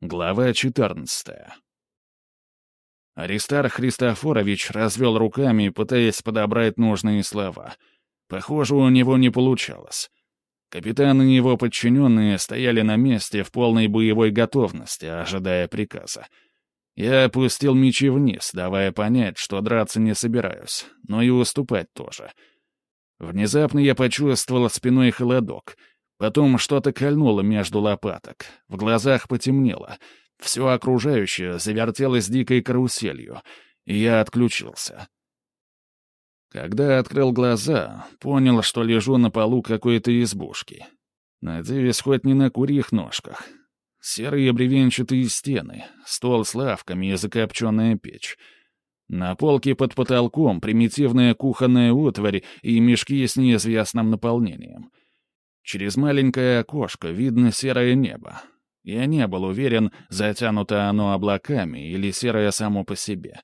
Глава 14. Аристар Христофорович развел руками, пытаясь подобрать нужные слова. Похоже, у него не получалось. Капитан и его подчиненные стояли на месте в полной боевой готовности, ожидая приказа. Я опустил мечи вниз, давая понять, что драться не собираюсь, но и уступать тоже. Внезапно я почувствовал спиной холодок — Потом что-то кольнуло между лопаток. В глазах потемнело. Все окружающее завертелось дикой каруселью, и я отключился. Когда открыл глаза, понял, что лежу на полу какой-то избушки. Надеюсь, хоть не на курьих ножках. Серые бревенчатые стены, стол с лавками и закопченная печь. На полке под потолком примитивная кухонная утварь и мешки с неизвестным наполнением — Через маленькое окошко видно серое небо. Я не был уверен, затянуто оно облаками или серое само по себе.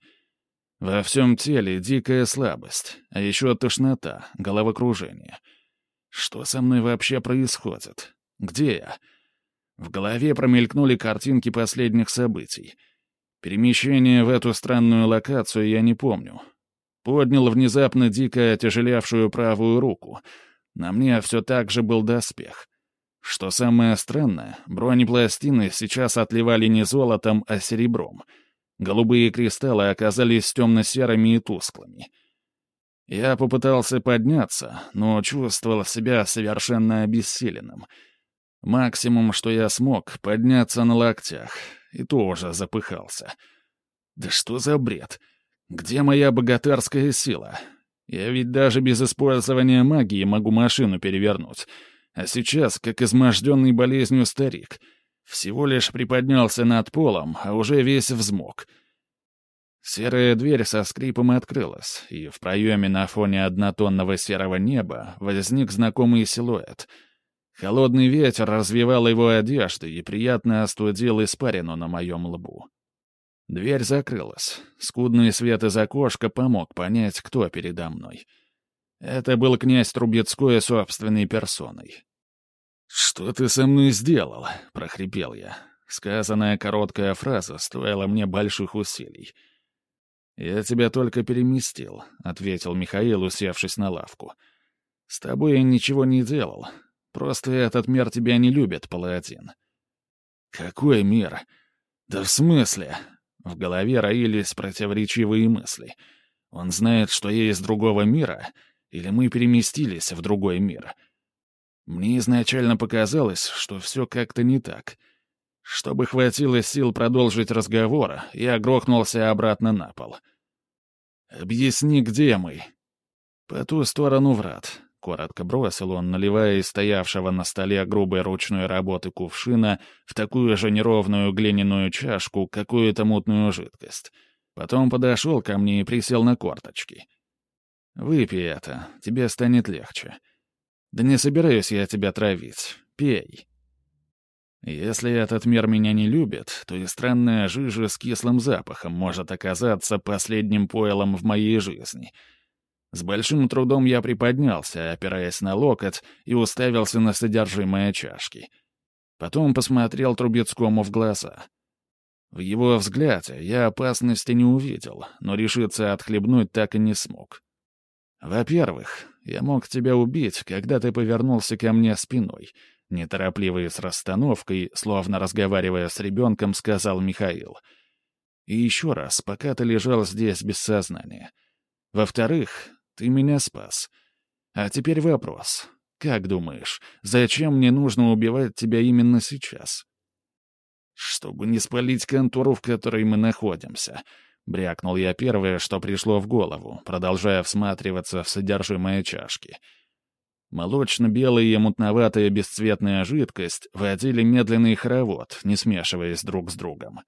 Во всем теле дикая слабость, а еще тошнота, головокружение. Что со мной вообще происходит? Где я? В голове промелькнули картинки последних событий. Перемещение в эту странную локацию я не помню. Поднял внезапно дико отяжелявшую правую руку — на мне все так же был доспех. Что самое странное, бронепластины сейчас отливали не золотом, а серебром. Голубые кристаллы оказались темно-серыми и тусклыми. Я попытался подняться, но чувствовал себя совершенно обессиленным. Максимум, что я смог, подняться на локтях, и тоже запыхался. Да что за бред? Где моя богатырская сила? Я ведь даже без использования магии могу машину перевернуть. А сейчас, как изможденный болезнью старик, всего лишь приподнялся над полом, а уже весь взмок. Серая дверь со скрипом открылась, и в проеме на фоне однотонного серого неба возник знакомый силуэт. Холодный ветер развивал его одежды и приятно остудил испарину на моем лбу. Дверь закрылась. Скудный свет из окошка помог понять, кто передо мной. Это был князь Трубецкой собственной персоной. «Что ты со мной сделал?» — прохрипел я. Сказанная короткая фраза стоила мне больших усилий. «Я тебя только переместил», — ответил Михаил, усевшись на лавку. «С тобой я ничего не делал. Просто этот мир тебя не любит, паладин». «Какой мир? Да в смысле?» В голове роились противоречивые мысли. Он знает, что я из другого мира, или мы переместились в другой мир. Мне изначально показалось, что все как-то не так. Чтобы хватило сил продолжить разговор, я грохнулся обратно на пол. «Объясни, где мы?» «По ту сторону врат», Коротко бросил он, наливая из стоявшего на столе грубой ручной работы кувшина в такую же неровную глиняную чашку какую-то мутную жидкость. Потом подошел ко мне и присел на корточки. «Выпей это, тебе станет легче. Да не собираюсь я тебя травить. Пей». Если этот мир меня не любит, то и странная жижа с кислым запахом может оказаться последним пойлом в моей жизни — с большим трудом я приподнялся, опираясь на локоть, и уставился на содержимое чашки. Потом посмотрел Трубецкому в глаза. В его взгляде я опасности не увидел, но решиться отхлебнуть так и не смог. «Во-первых, я мог тебя убить, когда ты повернулся ко мне спиной», неторопливо и с расстановкой, словно разговаривая с ребенком, сказал Михаил. «И еще раз, пока ты лежал здесь без сознания. Во-вторых, ты меня спас. А теперь вопрос. Как думаешь, зачем мне нужно убивать тебя именно сейчас? Чтобы не спалить контору, в которой мы находимся. Брякнул я первое, что пришло в голову, продолжая всматриваться в содержимое чашки. Молочно-белая и мутноватая бесцветная жидкость водили медленный хоровод, не смешиваясь друг с другом.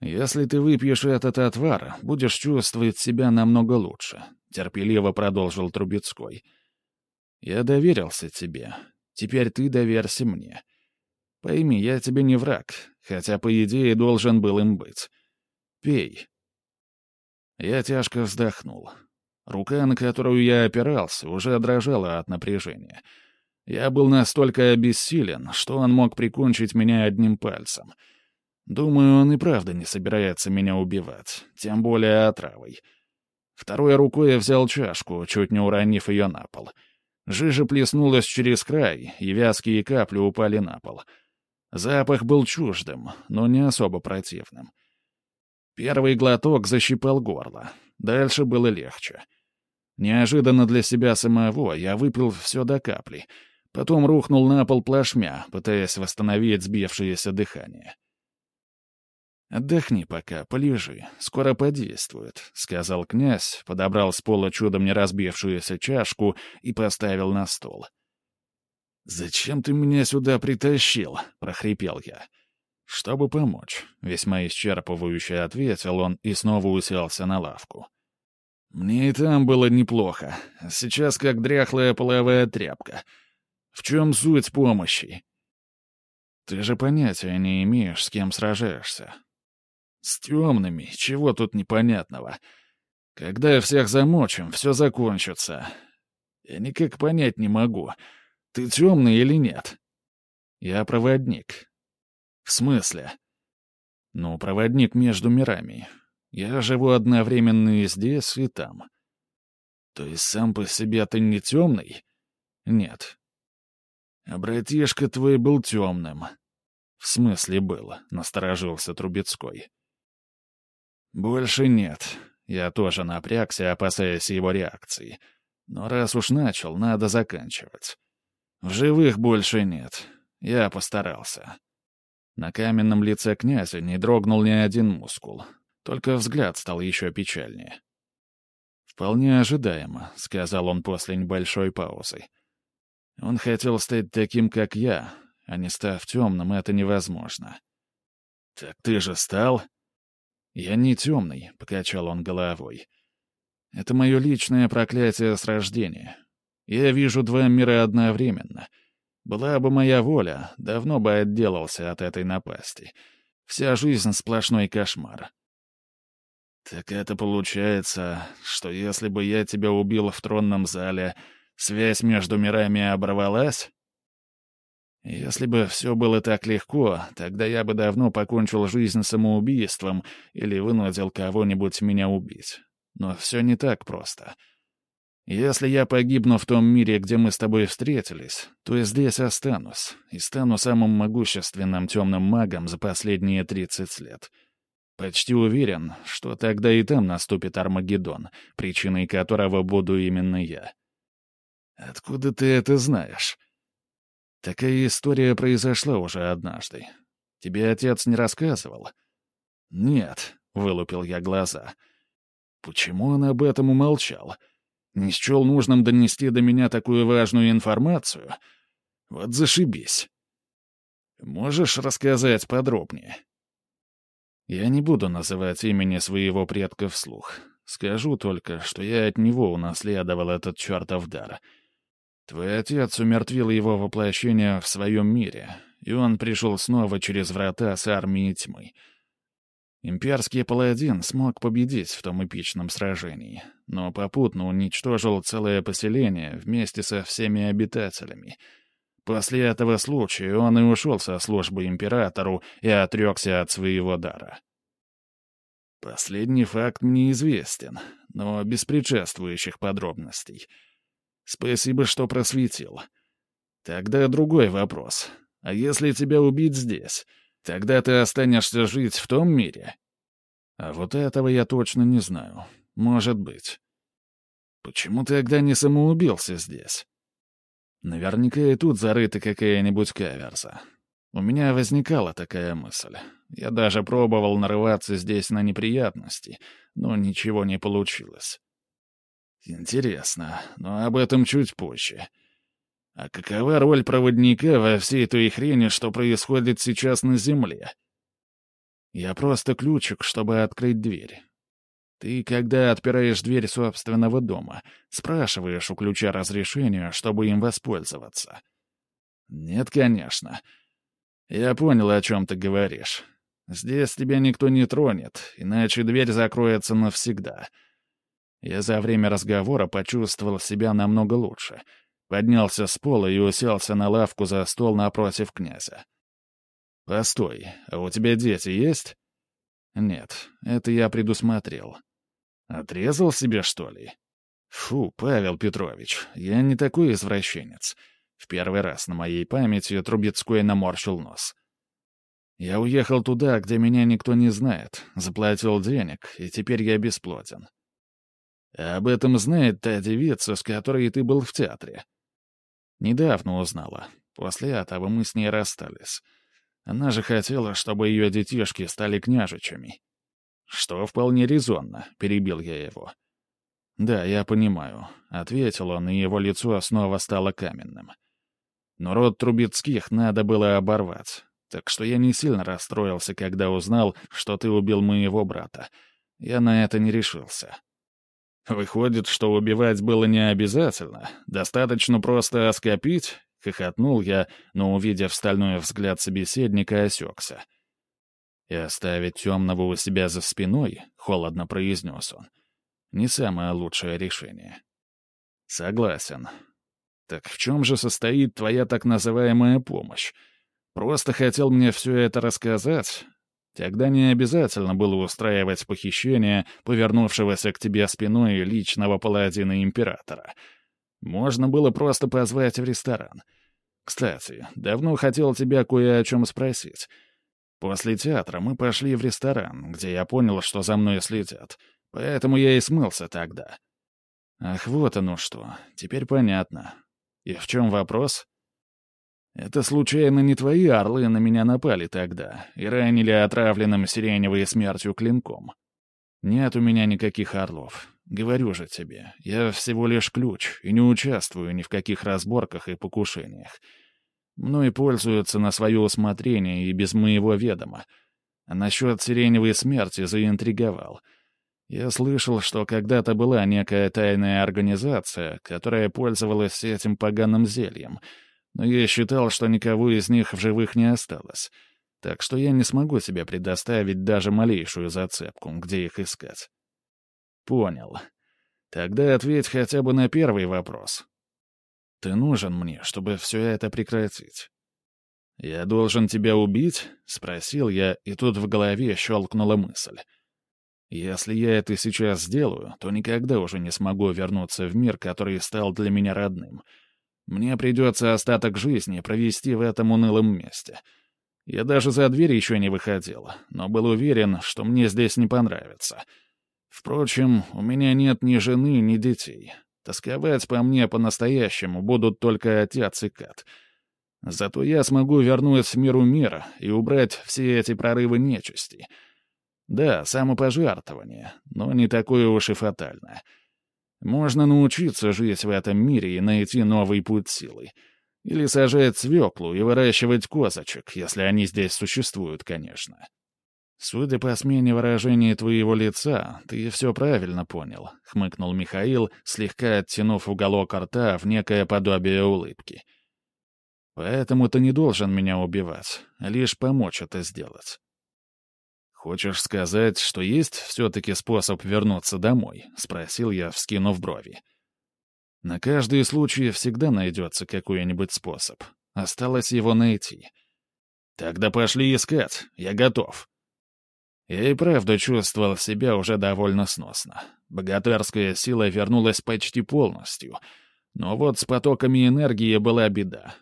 «Если ты выпьешь этот отвар, будешь чувствовать себя намного лучше», — терпеливо продолжил Трубецкой. «Я доверился тебе. Теперь ты доверься мне. Пойми, я тебе не враг, хотя, по идее, должен был им быть. Пей». Я тяжко вздохнул. Рука, на которую я опирался, уже дрожала от напряжения. Я был настолько обессилен, что он мог прикончить меня одним пальцем — Думаю, он и правда не собирается меня убивать, тем более отравой. Второй рукой я взял чашку, чуть не уронив ее на пол. Жижа плеснулась через край, и вязкие капли упали на пол. Запах был чуждым, но не особо противным. Первый глоток защипал горло. Дальше было легче. Неожиданно для себя самого я выпил все до капли. Потом рухнул на пол плашмя, пытаясь восстановить сбившееся дыхание. «Отдохни пока, полежи, скоро подействует», — сказал князь, подобрал с пола чудом не разбившуюся чашку и поставил на стол. «Зачем ты меня сюда притащил?» — прохрипел я. «Чтобы помочь», — весьма исчерпывающе ответил он и снова уселся на лавку. «Мне и там было неплохо. Сейчас как дряхлая половая тряпка. В чем суть помощи?» «Ты же понятия не имеешь, с кем сражаешься. С темными, чего тут непонятного? Когда всех замочим, все закончится. Я никак понять не могу, ты темный или нет. Я проводник. В смысле? Ну, проводник между мирами. Я живу одновременно и здесь, и там. То есть сам по себе ты не темный? Нет. А братишка твой был темным. В смысле был, насторожился Трубецкой. «Больше нет». Я тоже напрягся, опасаясь его реакции. Но раз уж начал, надо заканчивать. В живых больше нет. Я постарался. На каменном лице князя не дрогнул ни один мускул. Только взгляд стал еще печальнее. «Вполне ожидаемо», — сказал он после небольшой паузы. «Он хотел стать таким, как я, а не став темным, это невозможно». «Так ты же стал?» «Я не темный», — покачал он головой. «Это мое личное проклятие с рождения. Я вижу два мира одновременно. Была бы моя воля, давно бы отделался от этой напасти. Вся жизнь — сплошной кошмар». «Так это получается, что если бы я тебя убил в тронном зале, связь между мирами оборвалась?» Если бы все было так легко, тогда я бы давно покончил жизнь самоубийством или вынудил кого-нибудь меня убить. Но все не так просто. Если я погибну в том мире, где мы с тобой встретились, то и здесь останусь, и стану самым могущественным темным магом за последние 30 лет. Почти уверен, что тогда и там наступит Армагеддон, причиной которого буду именно я. Откуда ты это знаешь? Такая история произошла уже однажды. Тебе отец не рассказывал? Нет, вылупил я глаза. Почему он об этом умолчал? Не счел нужным донести до меня такую важную информацию? Вот зашибись. Можешь рассказать подробнее? Я не буду называть имени своего предка вслух. Скажу только, что я от него унаследовал этот чертов дар — Твой отец умертвил его воплощение в своем мире, и он пришел снова через врата с армией тьмы. Имперский паладин смог победить в том эпичном сражении, но попутно уничтожил целое поселение вместе со всеми обитателями. После этого случая он и ушел со службы императору и отрекся от своего дара. Последний факт мне известен, но без предшествующих подробностей — Спасибо, что просветил. Тогда другой вопрос. А если тебя убить здесь, тогда ты останешься жить в том мире? А вот этого я точно не знаю. Может быть. Почему ты тогда не самоубился здесь? Наверняка и тут зарыта какая-нибудь каверза. У меня возникала такая мысль. Я даже пробовал нарываться здесь на неприятности, но ничего не получилось. Интересно, но об этом чуть позже. А какова роль проводника во всей той хрени, что происходит сейчас на Земле? Я просто ключик, чтобы открыть дверь. Ты, когда отпираешь дверь собственного дома, спрашиваешь у ключа разрешения, чтобы им воспользоваться. Нет, конечно. Я понял, о чем ты говоришь. Здесь тебя никто не тронет, иначе дверь закроется навсегда — я за время разговора почувствовал себя намного лучше. Поднялся с пола и уселся на лавку за стол напротив князя. «Постой, а у тебя дети есть?» «Нет, это я предусмотрел». «Отрезал себе, что ли?» «Фу, Павел Петрович, я не такой извращенец». В первый раз на моей памяти Трубецкой наморщил нос. «Я уехал туда, где меня никто не знает, заплатил денег, и теперь я об этом знает та девица, с которой ты был в театре?» «Недавно узнала. После этого мы с ней расстались. Она же хотела, чтобы ее детишки стали княжичами». «Что вполне резонно», — перебил я его. «Да, я понимаю», — ответил он, и его лицо снова стало каменным. «Но род Трубецких надо было оборвать, так что я не сильно расстроился, когда узнал, что ты убил моего брата. Я на это не решился». «Выходит, что убивать было не обязательно, достаточно просто оскопить?» — хохотнул я, но, увидев стальной взгляд собеседника, осекся. «И оставить темного у себя за спиной?» — холодно произнес он. Не самое лучшее решение. Согласен. Так в чем же состоит твоя так называемая помощь? Просто хотел мне все это рассказать? Тогда не обязательно было устраивать похищение повернувшегося к тебе спиной личного паладина императора. Можно было просто позвать в ресторан. Кстати, давно хотел тебя кое о чем спросить. После театра мы пошли в ресторан, где я понял, что за мной следят — Поэтому я и смылся тогда. Ах, вот оно что. Теперь понятно. И в чем вопрос? Это случайно не твои орлы на меня напали тогда и ранили отравленным сиреневой смертью клинком? Нет у меня никаких орлов. Говорю же тебе, я всего лишь ключ и не участвую ни в каких разборках и покушениях. Мной пользуются на свое усмотрение и без моего ведома. А насчет сиреневой смерти заинтриговал — я слышал, что когда-то была некая тайная организация, которая пользовалась этим поганым зельем, но я считал, что никого из них в живых не осталось. Так что я не смогу себе предоставить даже малейшую зацепку, где их искать. Понял. Тогда ответь хотя бы на первый вопрос. Ты нужен мне, чтобы все это прекратить. «Я должен тебя убить?» — спросил я, и тут в голове щелкнула мысль. Если я это сейчас сделаю, то никогда уже не смогу вернуться в мир, который стал для меня родным. Мне придется остаток жизни провести в этом унылом месте. Я даже за дверь еще не выходил, но был уверен, что мне здесь не понравится. Впрочем, у меня нет ни жены, ни детей. Тосковать по мне по-настоящему будут только отец и Кат. Зато я смогу вернуть в миру мира и убрать все эти прорывы нечисти — да, самопожертвование, но не такое уж и фатальное. Можно научиться жить в этом мире и найти новый путь силы. Или сажать свеклу и выращивать козочек, если они здесь существуют, конечно. «Судя по смене выражения твоего лица, ты все правильно понял», — хмыкнул Михаил, слегка оттянув уголок рта в некое подобие улыбки. «Поэтому ты не должен меня убивать, лишь помочь это сделать. «Хочешь сказать, что есть все-таки способ вернуться домой?» — спросил я, вскинув брови. «На каждый случай всегда найдется какой-нибудь способ. Осталось его найти». «Тогда пошли искать. Я готов». Я и правда чувствовал себя уже довольно сносно. Богатырская сила вернулась почти полностью. Но вот с потоками энергии была беда.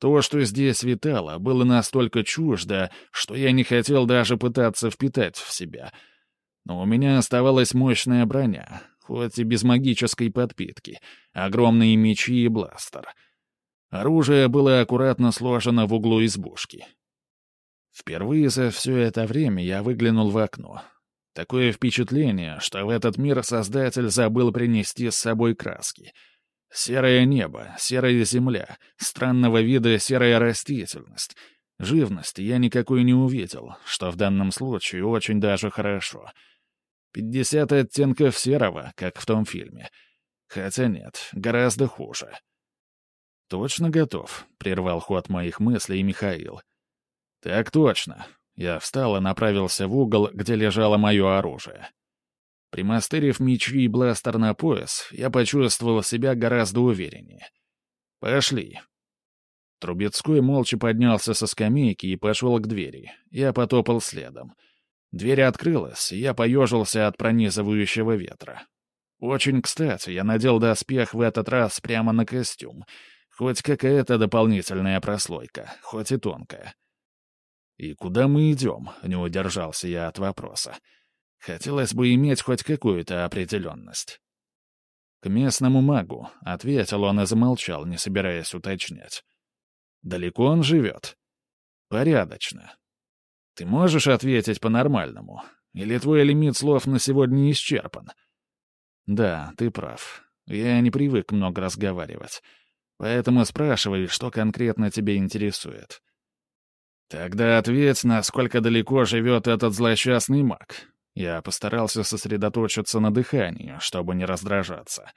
То, что здесь витало, было настолько чуждо, что я не хотел даже пытаться впитать в себя. Но у меня оставалась мощная броня, хоть и без магической подпитки, огромные мечи и бластер. Оружие было аккуратно сложено в углу избушки. Впервые за все это время я выглянул в окно. Такое впечатление, что в этот мир Создатель забыл принести с собой краски — Серое небо, серая земля, странного вида серая растительность. Живности я никакой не увидел, что в данном случае очень даже хорошо. Пятьдесят оттенков серого, как в том фильме. Хотя нет, гораздо хуже. «Точно готов?» — прервал ход моих мыслей Михаил. «Так точно». Я встал и направился в угол, где лежало мое оружие. Примастырив мечи и бластер на пояс, я почувствовал себя гораздо увереннее. «Пошли». Трубецкой молча поднялся со скамейки и пошел к двери. Я потопал следом. Дверь открылась, и я поежился от пронизывающего ветра. Очень кстати, я надел доспех в этот раз прямо на костюм. Хоть какая-то дополнительная прослойка, хоть и тонкая. «И куда мы идем?» — не удержался я от вопроса. Хотелось бы иметь хоть какую-то определенность. «К местному магу», — ответил он и замолчал, не собираясь уточнять. «Далеко он живет?» «Порядочно. Ты можешь ответить по-нормальному? Или твой лимит слов на сегодня исчерпан?» «Да, ты прав. Я не привык много разговаривать. Поэтому спрашивай, что конкретно тебя интересует». «Тогда ответь, насколько далеко живет этот злосчастный маг». Я постарался сосредоточиться на дыхании, чтобы не раздражаться.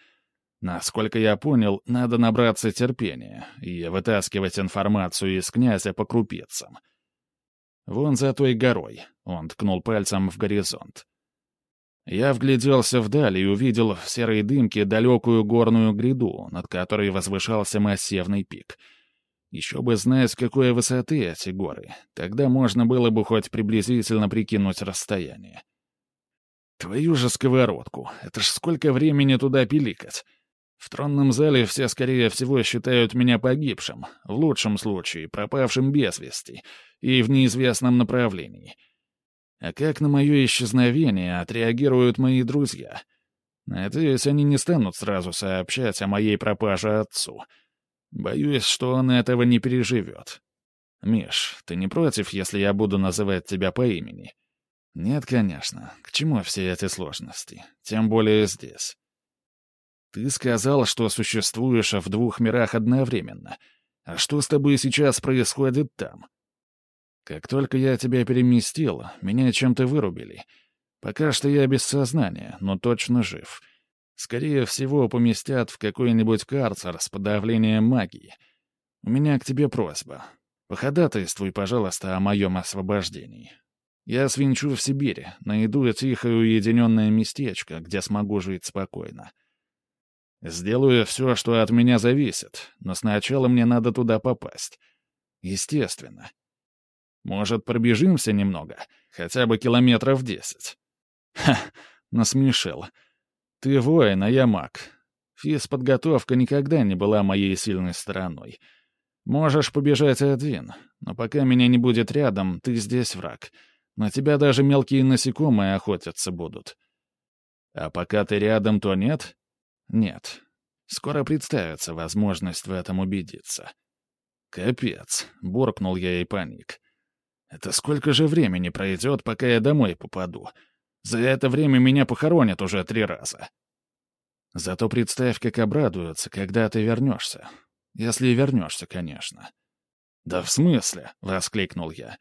Насколько я понял, надо набраться терпения и вытаскивать информацию из князя по крупицам. «Вон за той горой», — он ткнул пальцем в горизонт. Я вгляделся вдаль и увидел в серой дымке далекую горную гряду, над которой возвышался массивный пик. Еще бы знать, с какой высоты эти горы. Тогда можно было бы хоть приблизительно прикинуть расстояние. Твою же сковородку, это ж сколько времени туда пиликать. В тронном зале все, скорее всего, считают меня погибшим, в лучшем случае пропавшим без вести и в неизвестном направлении — а как на мое исчезновение отреагируют мои друзья? Надеюсь, они не станут сразу сообщать о моей пропаже отцу. Боюсь, что он этого не переживет. Миш, ты не против, если я буду называть тебя по имени? Нет, конечно. К чему все эти сложности? Тем более здесь. Ты сказал, что существуешь в двух мирах одновременно. А что с тобой сейчас происходит там? Как только я тебя переместил, меня чем-то вырубили. Пока что я без сознания, но точно жив. Скорее всего, поместят в какой-нибудь карцер с подавлением магии. У меня к тебе просьба. Походатайствуй, пожалуйста, о моем освобождении. Я свинчу в Сибири, найду тихое уединенное местечко, где смогу жить спокойно. Сделаю все, что от меня зависит, но сначала мне надо туда попасть. Естественно. Может, пробежимся немного? Хотя бы километров десять?» «Ха!» — насмешил. «Ты воин, а я маг. Физподготовка никогда не была моей сильной стороной. Можешь побежать один, но пока меня не будет рядом, ты здесь враг. На тебя даже мелкие насекомые охотятся будут. А пока ты рядом, то нет? Нет. Скоро представится возможность в этом убедиться. Капец, буркнул я и паник. Это сколько же времени пройдет, пока я домой попаду? За это время меня похоронят уже три раза. Зато представь, как обрадуются, когда ты вернешься. Если вернешься, конечно. «Да в смысле?» — воскликнул я.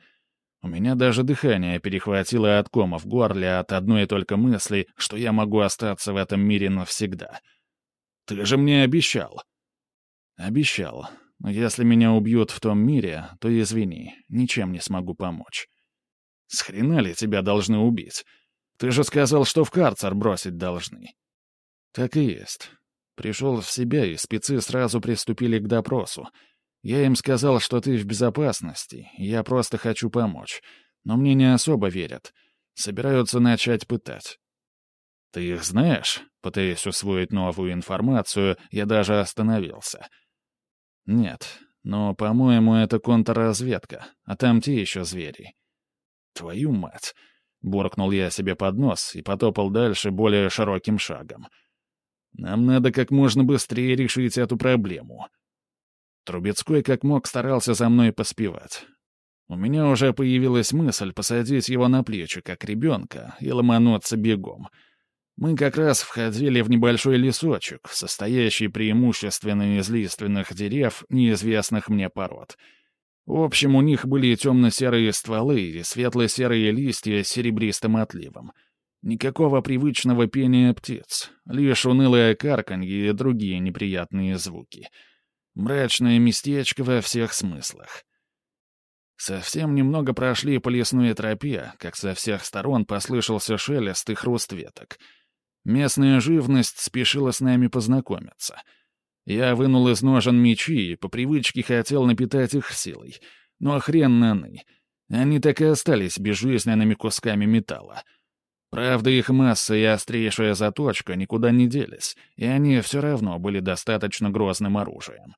У меня даже дыхание перехватило от кома в горле от одной только мысли, что я могу остаться в этом мире навсегда. «Ты же мне обещал!» «Обещал. Если меня убьют в том мире, то извини, ничем не смогу помочь. С хрена ли тебя должны убить? Ты же сказал, что в карцер бросить должны. Так и есть. Пришел в себя, и спецы сразу приступили к допросу. Я им сказал, что ты в безопасности, я просто хочу помочь. Но мне не особо верят. Собираются начать пытать. Ты их знаешь? Пытаясь усвоить новую информацию, я даже остановился — «Нет, но, по-моему, это контрразведка, а там те еще звери». «Твою мать!» — буркнул я себе под нос и потопал дальше более широким шагом. «Нам надо как можно быстрее решить эту проблему». Трубецкой как мог старался за мной поспевать. У меня уже появилась мысль посадить его на плечи, как ребенка, и ломануться бегом — мы как раз входили в небольшой лесочек, состоящий преимущественно из лиственных дерев неизвестных мне пород. В общем, у них были темно-серые стволы и светло-серые листья с серебристым отливом. Никакого привычного пения птиц, лишь унылое карканье и другие неприятные звуки. Мрачное местечко во всех смыслах. Совсем немного прошли по лесной тропе, как со всех сторон послышался шелест и хруст веток — Местная живность спешила с нами познакомиться. Я вынул из ножен мечи и по привычке хотел напитать их силой. Но хрен наны. Они так и остались безжизненными кусками металла. Правда, их масса и острейшая заточка никуда не делись, и они все равно были достаточно грозным оружием.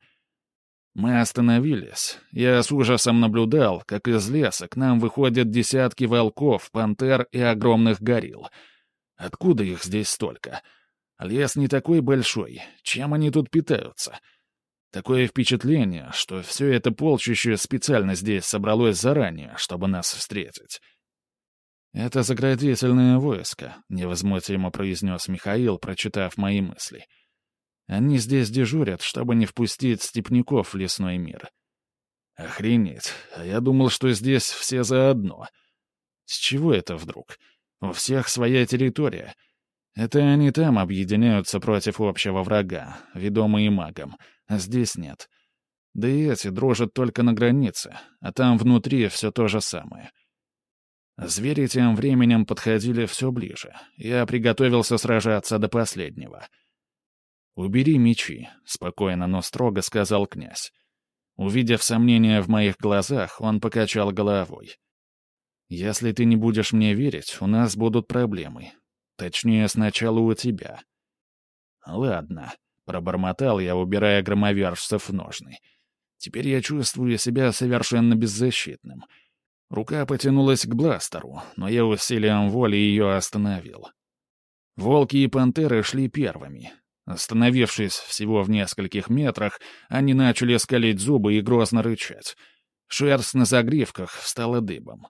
Мы остановились. Я с ужасом наблюдал, как из леса к нам выходят десятки волков, пантер и огромных горилл. Откуда их здесь столько? Лес не такой большой. Чем они тут питаются? Такое впечатление, что все это полчище специально здесь собралось заранее, чтобы нас встретить. «Это заградительное войско», — невозмутимо произнес Михаил, прочитав мои мысли. — они здесь дежурят, чтобы не впустить степняков в лесной мир. Охренеть, а я думал, что здесь все заодно. С чего это вдруг? У всех своя территория. Это они там объединяются против общего врага, ведомые магом, а здесь нет. Да и эти дружат только на границе, а там внутри все то же самое. Звери тем временем подходили все ближе. Я приготовился сражаться до последнего — «Убери мечи», — спокойно, но строго сказал князь. Увидев сомнение в моих глазах, он покачал головой. «Если ты не будешь мне верить, у нас будут проблемы. Точнее, сначала у тебя». «Ладно», — пробормотал я, убирая громовержцев в ножны. «Теперь я чувствую себя совершенно беззащитным». Рука потянулась к бластеру, но я усилием воли ее остановил. Волки и пантеры шли первыми, Остановившись всего в нескольких метрах, они начали скалить зубы и грозно рычать. Шерсть на загривках встала дыбом.